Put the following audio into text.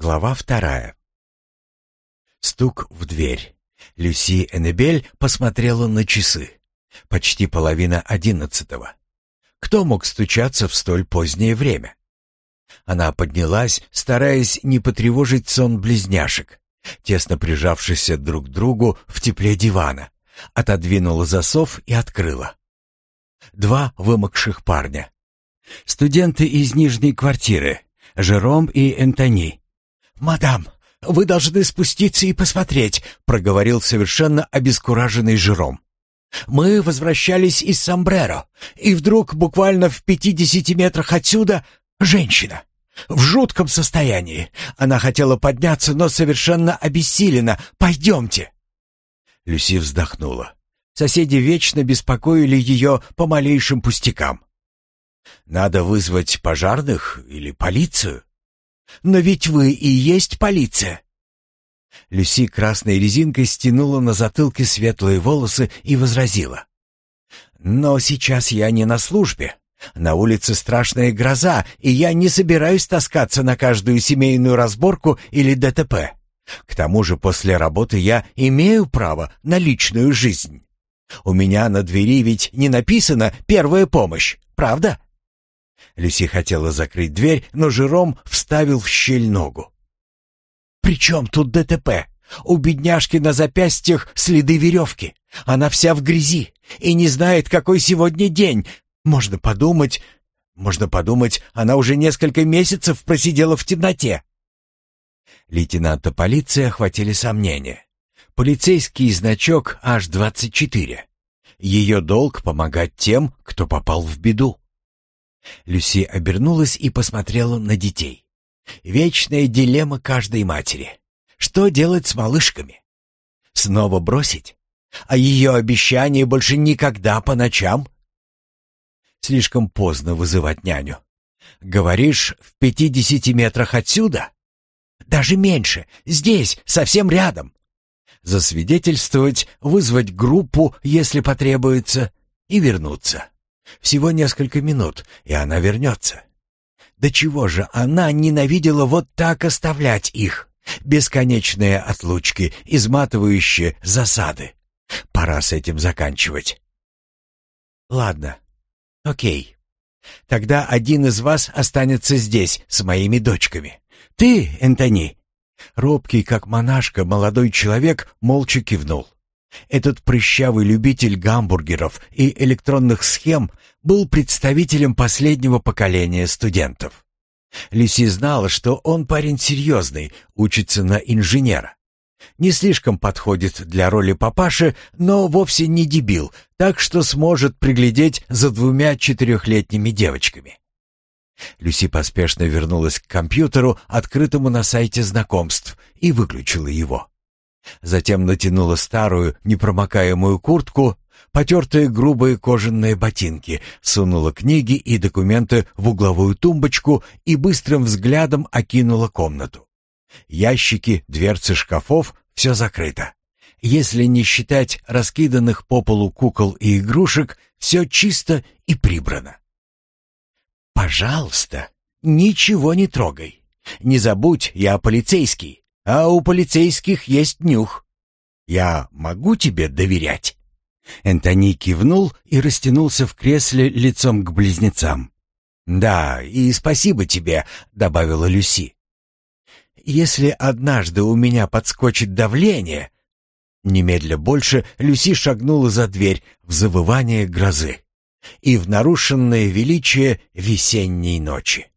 Глава вторая. Стук в дверь. Люси Эннебель посмотрела на часы. Почти половина одиннадцатого. Кто мог стучаться в столь позднее время? Она поднялась, стараясь не потревожить сон близняшек, тесно прижавшихся друг к другу в тепле дивана, отодвинула засов и открыла. Два вымокших парня. Студенты из нижней квартиры, Жером и Энтони. «Мадам, вы должны спуститься и посмотреть», — проговорил совершенно обескураженный Жером. «Мы возвращались из Самбреро, и вдруг, буквально в пятидесяти метрах отсюда, женщина. В жутком состоянии. Она хотела подняться, но совершенно обессилена. Пойдемте». Люси вздохнула. Соседи вечно беспокоили ее по малейшим пустякам. «Надо вызвать пожарных или полицию?» «Но ведь вы и есть полиция!» Люси красной резинкой стянула на затылке светлые волосы и возразила. «Но сейчас я не на службе. На улице страшная гроза, и я не собираюсь таскаться на каждую семейную разборку или ДТП. К тому же после работы я имею право на личную жизнь. У меня на двери ведь не написано «первая помощь», правда?» Люси хотела закрыть дверь, но Жером вставил в щель ногу. «При чем тут ДТП? У бедняжки на запястьях следы веревки. Она вся в грязи и не знает, какой сегодня день. Можно подумать... Можно подумать, она уже несколько месяцев просидела в темноте». Лейтенанта полиции охватили сомнения. Полицейский значок H-24. Ее долг помогать тем, кто попал в беду. Люси обернулась и посмотрела на детей. Вечная дилемма каждой матери. Что делать с малышками? Снова бросить? А ее обещание больше никогда по ночам? Слишком поздно вызывать няню. Говоришь, в пятидесяти метрах отсюда? Даже меньше, здесь, совсем рядом. Засвидетельствовать, вызвать группу, если потребуется, и вернуться. Всего несколько минут, и она вернется. До чего же она ненавидела вот так оставлять их? Бесконечные отлучки, изматывающие засады. Пора с этим заканчивать. Ладно, окей. Тогда один из вас останется здесь с моими дочками. Ты, Энтони. Робкий, как монашка, молодой человек молча кивнул. Этот прыщавый любитель гамбургеров и электронных схем был представителем последнего поколения студентов. Люси знала, что он парень серьезный, учится на инженера. Не слишком подходит для роли папаши, но вовсе не дебил, так что сможет приглядеть за двумя четырехлетними девочками. Люси поспешно вернулась к компьютеру, открытому на сайте знакомств, и выключила его. Затем натянула старую непромокаемую куртку, потертые грубые кожаные ботинки, сунула книги и документы в угловую тумбочку и быстрым взглядом окинула комнату. Ящики, дверцы шкафов — все закрыто. Если не считать раскиданных по полу кукол и игрушек, все чисто и прибрано. «Пожалуйста, ничего не трогай. Не забудь, я полицейский а у полицейских есть нюх. Я могу тебе доверять?» Энтони кивнул и растянулся в кресле лицом к близнецам. «Да, и спасибо тебе», — добавила Люси. «Если однажды у меня подскочит давление...» Немедля больше Люси шагнула за дверь в завывание грозы и в нарушенное величие весенней ночи.